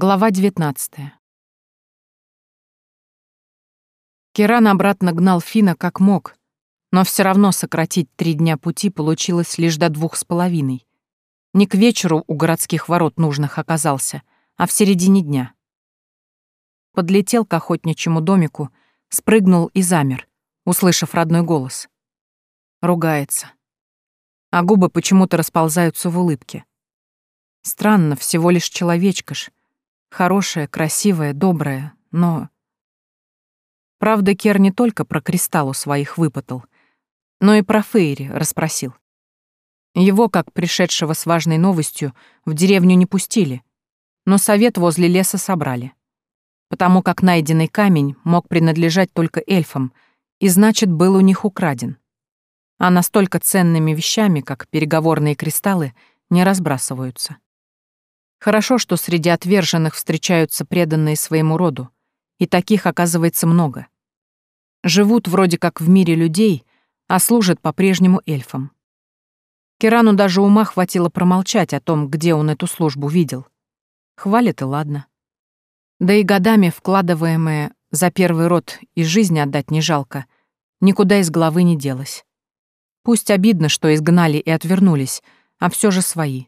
Глава 19 Киран обратно гнал Фина как мог, но все равно сократить три дня пути получилось лишь до двух с половиной. Не к вечеру у городских ворот нужных оказался, а в середине дня. Подлетел к охотничьему домику, спрыгнул и замер, услышав родной голос. Ругается. А губы почему-то расползаются в улыбке. Странно, всего лишь человечка ж. Хорошая, красивая, добрая, но... Правда, Кер не только про кристалл у своих выпытал, но и про Фейри расспросил. Его, как пришедшего с важной новостью, в деревню не пустили, но совет возле леса собрали. Потому как найденный камень мог принадлежать только эльфам, и значит, был у них украден. А настолько ценными вещами, как переговорные кристаллы, не разбрасываются. Хорошо, что среди отверженных встречаются преданные своему роду, и таких оказывается много. Живут вроде как в мире людей, а служат по-прежнему эльфам. Кирану даже ума хватило промолчать о том, где он эту службу видел. Хвалит и ладно. Да и годами вкладываемое за первый род и жизнь отдать не жалко, никуда из головы не делось. Пусть обидно, что изгнали и отвернулись, а все же свои.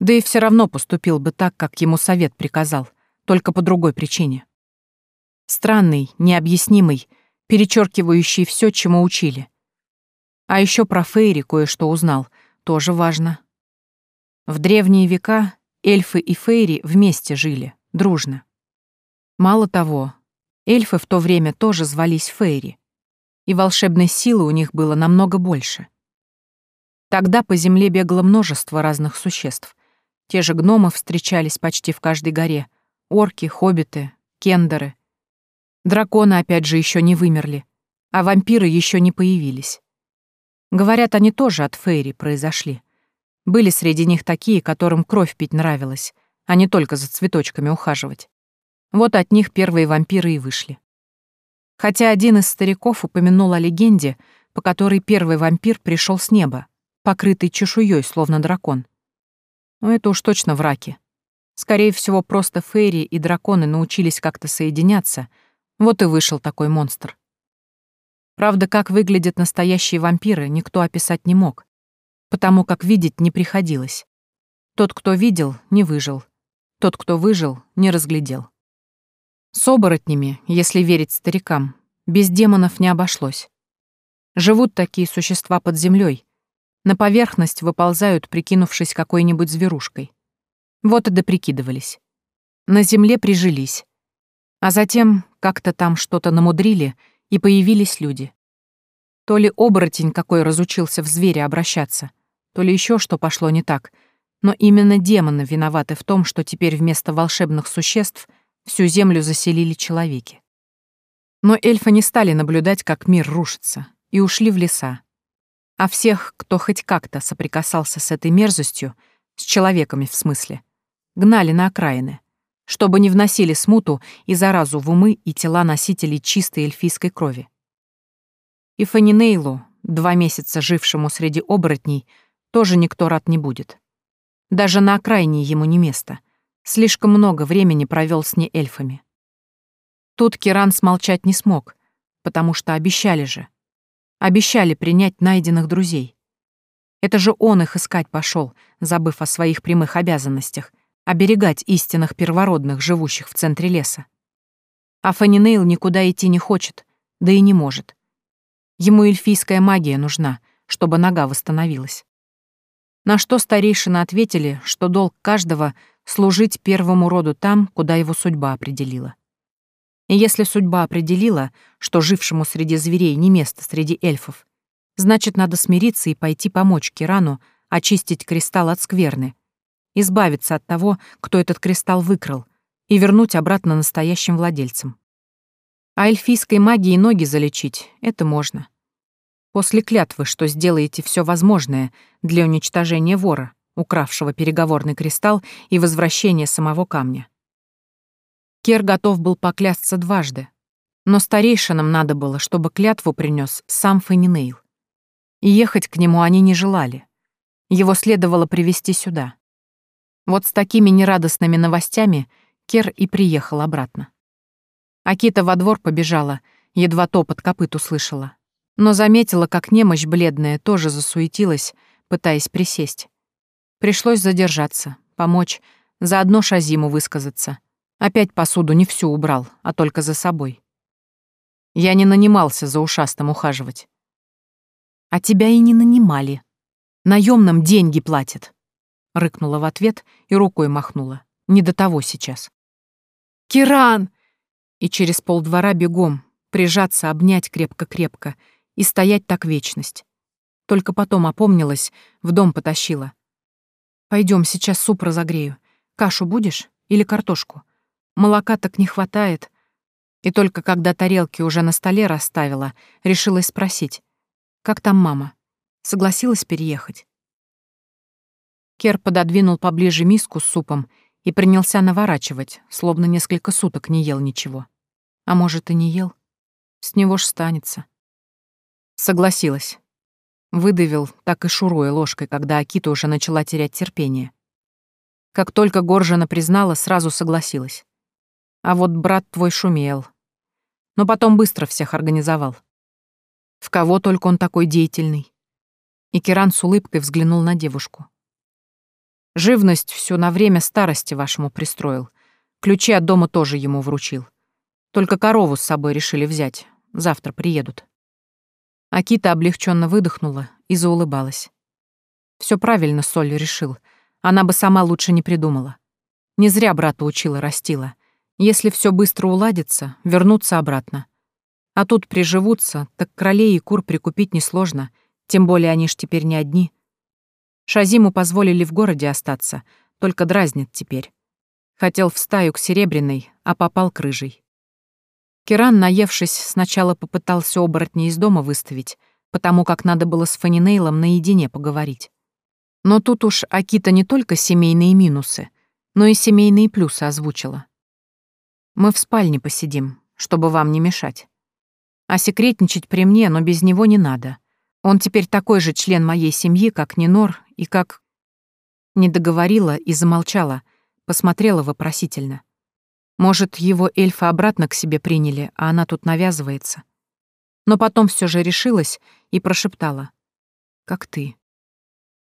Да и все равно поступил бы так, как ему совет приказал, только по другой причине. Странный, необъяснимый, перечеркивающий все, чему учили. А еще про Фейри кое-что узнал, тоже важно. В древние века эльфы и Фейри вместе жили, дружно. Мало того, эльфы в то время тоже звались Фейри, и волшебной силы у них было намного больше. Тогда по земле бегало множество разных существ. Те же гномы встречались почти в каждой горе, орки, хоббиты, кендеры — Драконы опять же еще не вымерли, а вампиры еще не появились. Говорят, они тоже от Фейри произошли. Были среди них такие, которым кровь пить нравилась, а не только за цветочками ухаживать. Вот от них первые вампиры и вышли. Хотя один из стариков упомянул о легенде, по которой первый вампир пришел с неба, покрытый чешуей, словно дракон. Но это уж точно враки. Скорее всего, просто фейри и драконы научились как-то соединяться — вот и вышел такой монстр. Правда, как выглядят настоящие вампиры, никто описать не мог, потому как видеть не приходилось. Тот, кто видел, не выжил. Тот, кто выжил, не разглядел. С оборотнями, если верить старикам, без демонов не обошлось. Живут такие существа под землей, на поверхность выползают, прикинувшись какой-нибудь зверушкой. Вот и доприкидывались. На земле прижились. А затем как-то там что-то намудрили, и появились люди. То ли оборотень какой разучился в зверя обращаться, то ли еще что пошло не так, но именно демоны виноваты в том, что теперь вместо волшебных существ всю землю заселили человеки. Но эльфы не стали наблюдать, как мир рушится, и ушли в леса. А всех, кто хоть как-то соприкасался с этой мерзостью, с человеками в смысле, гнали на окраины — чтобы не вносили смуту и заразу в умы и тела носителей чистой эльфийской крови. И Фанинейлу, два месяца жившему среди оборотней, тоже никто рад не будет. Даже на окраине ему не место. Слишком много времени провел с неэльфами. Тут Киран смолчать не смог, потому что обещали же. Обещали принять найденных друзей. Это же он их искать пошел, забыв о своих прямых обязанностях, оберегать истинных первородных, живущих в центре леса. А Фанинейл никуда идти не хочет, да и не может. Ему эльфийская магия нужна, чтобы нога восстановилась. На что старейшины ответили, что долг каждого — служить первому роду там, куда его судьба определила. И если судьба определила, что жившему среди зверей не место среди эльфов, значит, надо смириться и пойти помочь Кирану очистить кристалл от скверны, избавиться от того, кто этот кристалл выкрал, и вернуть обратно настоящим владельцам. А эльфийской магией ноги залечить — это можно. После клятвы, что сделаете все возможное для уничтожения вора, укравшего переговорный кристалл и возвращения самого камня. Кер готов был поклясться дважды, но старейшинам надо было, чтобы клятву принес сам Фанинейл. И ехать к нему они не желали. Его следовало привести сюда. Вот с такими нерадостными новостями Кер и приехал обратно. Акита во двор побежала, едва топот копыт услышала. Но заметила, как немощь бледная тоже засуетилась, пытаясь присесть. Пришлось задержаться, помочь, заодно Шазиму высказаться. Опять посуду не всю убрал, а только за собой. Я не нанимался за ушастым ухаживать. А тебя и не нанимали. Наемным деньги платят. Рыкнула в ответ и рукой махнула. Не до того сейчас. «Киран!» И через полдвора бегом, прижаться, обнять крепко-крепко и стоять так вечность. Только потом опомнилась, в дом потащила. Пойдем, сейчас суп разогрею. Кашу будешь или картошку? Молока так не хватает. И только когда тарелки уже на столе расставила, решилась спросить. Как там мама? Согласилась переехать? Кер пододвинул поближе миску с супом и принялся наворачивать, словно несколько суток не ел ничего. А может, и не ел? С него ж станется. Согласилась. Выдавил, так и шуруя ложкой, когда Акита уже начала терять терпение. Как только Горжина признала, сразу согласилась. А вот брат твой шумел. Но потом быстро всех организовал. В кого только он такой деятельный. И Киран с улыбкой взглянул на девушку. Живность всю на время старости вашему пристроил. Ключи от дома тоже ему вручил. Только корову с собой решили взять. Завтра приедут. Акита облегченно выдохнула и заулыбалась. Все правильно Соль решил. Она бы сама лучше не придумала. Не зря брата учила, растила. Если все быстро уладится, вернуться обратно. А тут приживутся, так кролей и кур прикупить несложно, тем более они ж теперь не одни — Шазиму позволили в городе остаться, только дразнит теперь. Хотел в стаю к Серебряной, а попал к Рыжей. Киран, наевшись, сначала попытался оборотня из дома выставить, потому как надо было с Фанинейлом наедине поговорить. Но тут уж Акита не только семейные минусы, но и семейные плюсы озвучила. «Мы в спальне посидим, чтобы вам не мешать. А секретничать при мне, но без него не надо. Он теперь такой же член моей семьи, как Нинор и как... Не договорила и замолчала, посмотрела вопросительно. Может, его эльфы обратно к себе приняли, а она тут навязывается. Но потом все же решилась и прошептала. «Как ты?»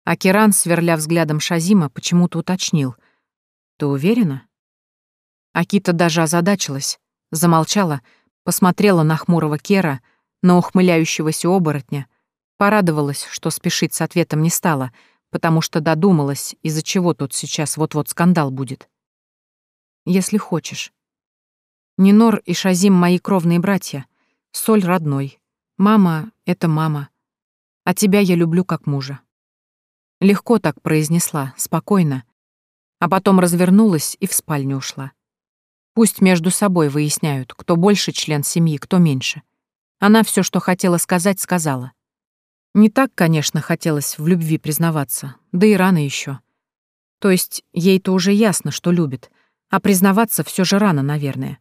А Керан, сверля взглядом Шазима, почему-то уточнил. «Ты уверена?» Акита даже озадачилась, замолчала, посмотрела на хмурого Кера, на ухмыляющегося оборотня — Порадовалась, что спешить с ответом не стала, потому что додумалась, из-за чего тут сейчас вот-вот скандал будет. Если хочешь. Нинор и Шазим — мои кровные братья. Соль родной. Мама — это мама. А тебя я люблю как мужа. Легко так произнесла, спокойно. А потом развернулась и в спальню ушла. Пусть между собой выясняют, кто больше член семьи, кто меньше. Она все, что хотела сказать, сказала. Не так, конечно, хотелось в любви признаваться, да и рано еще. То есть ей-то уже ясно, что любит, а признаваться все же рано, наверное.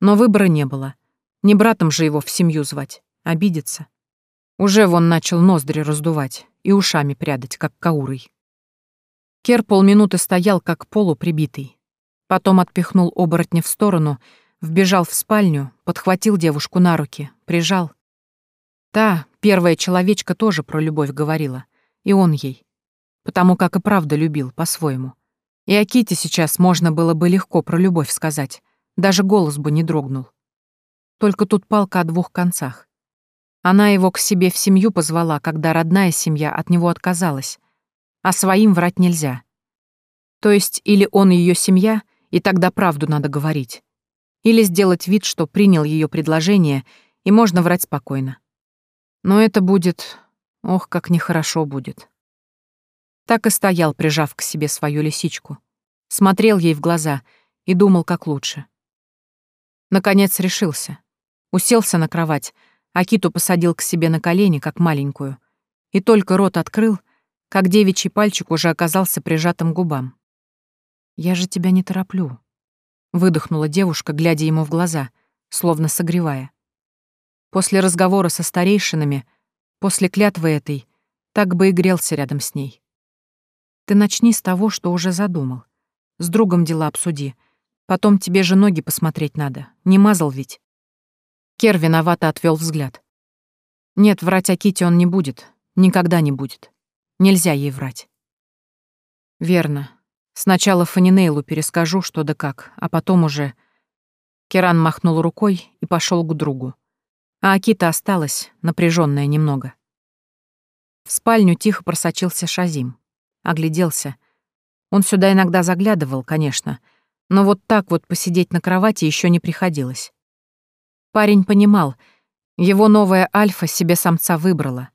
Но выбора не было. Не братом же его в семью звать, обидеться. Уже вон начал ноздри раздувать и ушами прядать, как каурой. Кер полминуты стоял, как полуприбитый. Потом отпихнул оборотня в сторону, вбежал в спальню, подхватил девушку на руки, прижал. Та, первая человечка, тоже про любовь говорила. И он ей. Потому как и правда любил, по-своему. И о Ките сейчас можно было бы легко про любовь сказать. Даже голос бы не дрогнул. Только тут палка о двух концах. Она его к себе в семью позвала, когда родная семья от него отказалась. А своим врать нельзя. То есть или он ее семья, и тогда правду надо говорить. Или сделать вид, что принял ее предложение, и можно врать спокойно. Но это будет... Ох, как нехорошо будет. Так и стоял, прижав к себе свою лисичку. Смотрел ей в глаза и думал, как лучше. Наконец решился. Уселся на кровать, а Киту посадил к себе на колени, как маленькую. И только рот открыл, как девичий пальчик уже оказался прижатым к губам. «Я же тебя не тороплю», — выдохнула девушка, глядя ему в глаза, словно согревая. После разговора со старейшинами, после клятвы этой, так бы и грелся рядом с ней. Ты начни с того, что уже задумал. С другом дела обсуди. Потом тебе же ноги посмотреть надо. Не мазал ведь?» Кер виновато отвел взгляд. «Нет, врать о Ките он не будет. Никогда не будет. Нельзя ей врать». «Верно. Сначала Фанинейлу перескажу, что да как, а потом уже...» Керан махнул рукой и пошел к другу. А Акита осталась, напряженная немного. В спальню тихо просочился Шазим. Огляделся. Он сюда иногда заглядывал, конечно, но вот так вот посидеть на кровати еще не приходилось. Парень понимал, его новая Альфа себе самца выбрала.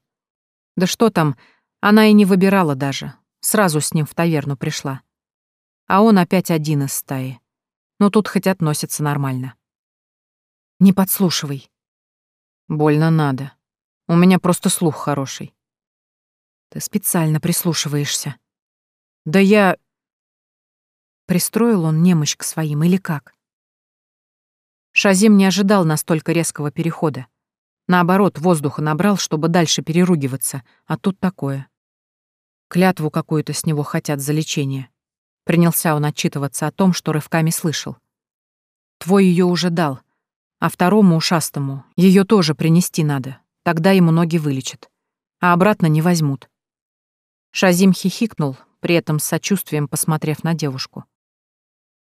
Да что там, она и не выбирала даже, сразу с ним в таверну пришла. А он опять один из стаи. Но тут хоть относится нормально. «Не подслушивай», Больно надо. У меня просто слух хороший. Ты специально прислушиваешься. Да я... Пристроил он немощь к своим или как? Шазим не ожидал настолько резкого перехода. Наоборот, воздуха набрал, чтобы дальше переругиваться, а тут такое. Клятву какую-то с него хотят за лечение. Принялся он отчитываться о том, что рывками слышал. Твой ее уже дал, а второму ушастому ее тоже принести надо, тогда ему ноги вылечат. А обратно не возьмут. Шазим хихикнул, при этом с сочувствием посмотрев на девушку.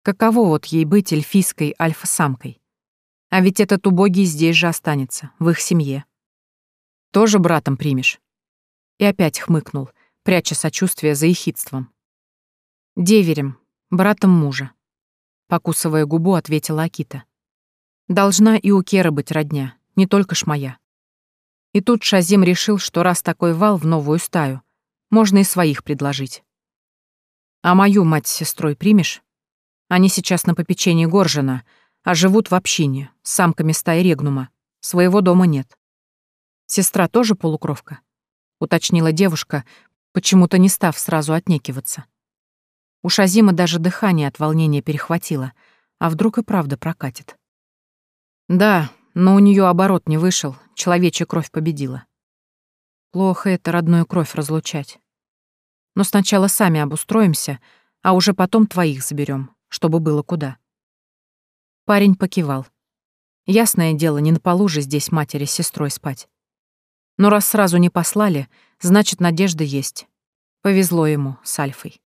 Каково вот ей быть эльфийской альфа-самкой? А ведь этот убогий здесь же останется, в их семье. Тоже братом примешь? И опять хмыкнул, пряча сочувствие за ехидством. Деверем, братом мужа. Покусывая губу, ответила Акита. Должна и у Кера быть родня, не только ж моя. И тут Шазим решил, что раз такой вал в новую стаю, можно и своих предложить. А мою мать с сестрой примешь? Они сейчас на попечении Горжина, а живут в общине, с самками стаи Регнума. Своего дома нет. Сестра тоже полукровка? Уточнила девушка, почему-то не став сразу отнекиваться. У Шазима даже дыхание от волнения перехватило, а вдруг и правда прокатит. Да, но у нее оборот не вышел, человечья кровь победила. Плохо это родную кровь разлучать. Но сначала сами обустроимся, а уже потом твоих заберем, чтобы было куда. Парень покивал. Ясное дело, не на полу же здесь матери с сестрой спать. Но раз сразу не послали, значит, надежда есть. Повезло ему с Альфой.